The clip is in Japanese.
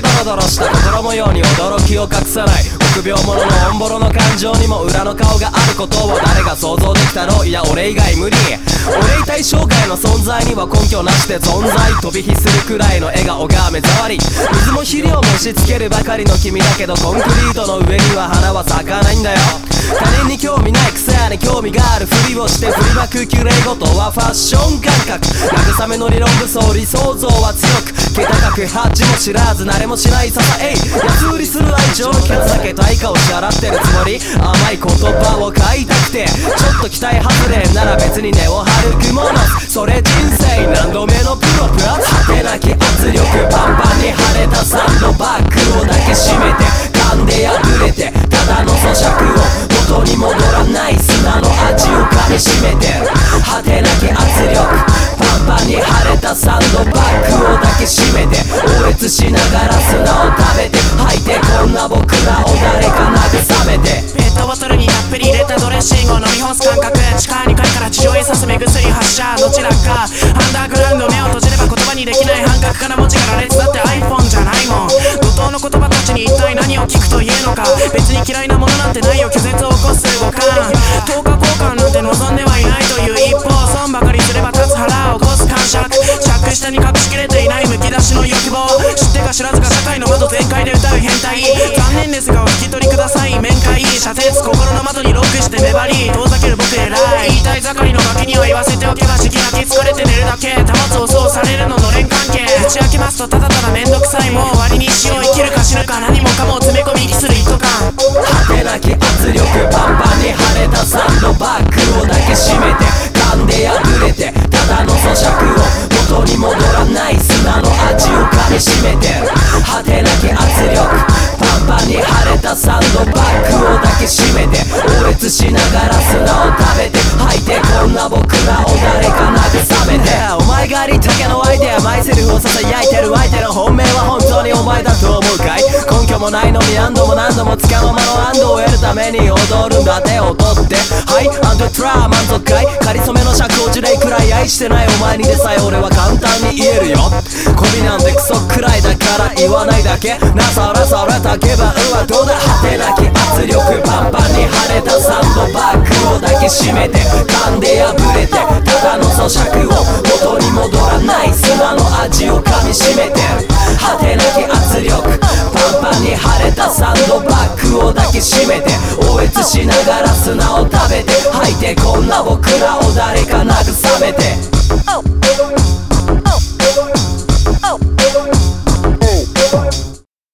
ドロドロした心模様に驚きを隠さない。臆病者のオンボロの感情にも裏の顔があることを誰が想像できたろういや俺以外無理。俺対象外の存在には根拠なしで存在飛び火するくらいの笑顔が目障り。水も肥料も押し付けるばかりの君だけどコンクリートの上には花は咲かないんだよ。他人に興味ない草屋に興味があるふりをして振りまく綺麗事はファッション感覚慰めの理論武装理想像は強く気高くハチも知らず慣れもしないささえい安売りする愛情のキャラだけ対価を支払ってるつもり甘い言葉を買いたくてちょっと期待外れなら別に根を張る雲のそれ人生何度目のながら砂を食べて吐いてこんな僕らを誰か慰めて。ペットボトルにたっぷり入れたドレッシングを飲み干す感覚地下2階から地上へ刺す目薬発射どちらか。アンダーグラウンド目を閉じれば言葉にできない半角から文字が羅列だって iPhone じゃないもん。怒涛の言葉たちに一体何を聞くと言うのか。別に嫌いなものなんてないよ拒絶を起こす五感知らずか社会の窓全開で歌う変態。残念ですがお引き取りください。面会。謝絶心の窓にロックして粘り。遠ざける僕偉い。言いたい盛りのガキには言わせておけば時期泣き疲れて寝るだけ。保つをそうされるのの連関係。打ち明けますとただただ面倒くさい。もう終わりにしよう。生きるか死ぬか何もかも詰め込み。息する糸感砂を食べて吐いてこんな僕らを誰か慰めて。お前がありったけのアイデアマイセルフを囁いてる相手の本命は本当にお前だと思うかい？根拠もないのに何度も何度もつかの間の安堵を得るために踊るんだ手を取って。はい？アンドトラー満足かい？かりそめの尺を樹齢くらい愛してないお前にでさえ俺は簡単に言えるよ。コビなんてクソくらいだから言わないだけ。なさらさらたけばうわどうだ？果てなき圧力パンパンに腫れたサンドバッグを抱きしめて噛んで破れてただの咀嚼を元に戻らない砂の味を噛みしめて果てなき圧力パンパンに腫れたサンドバッグを抱きしめて。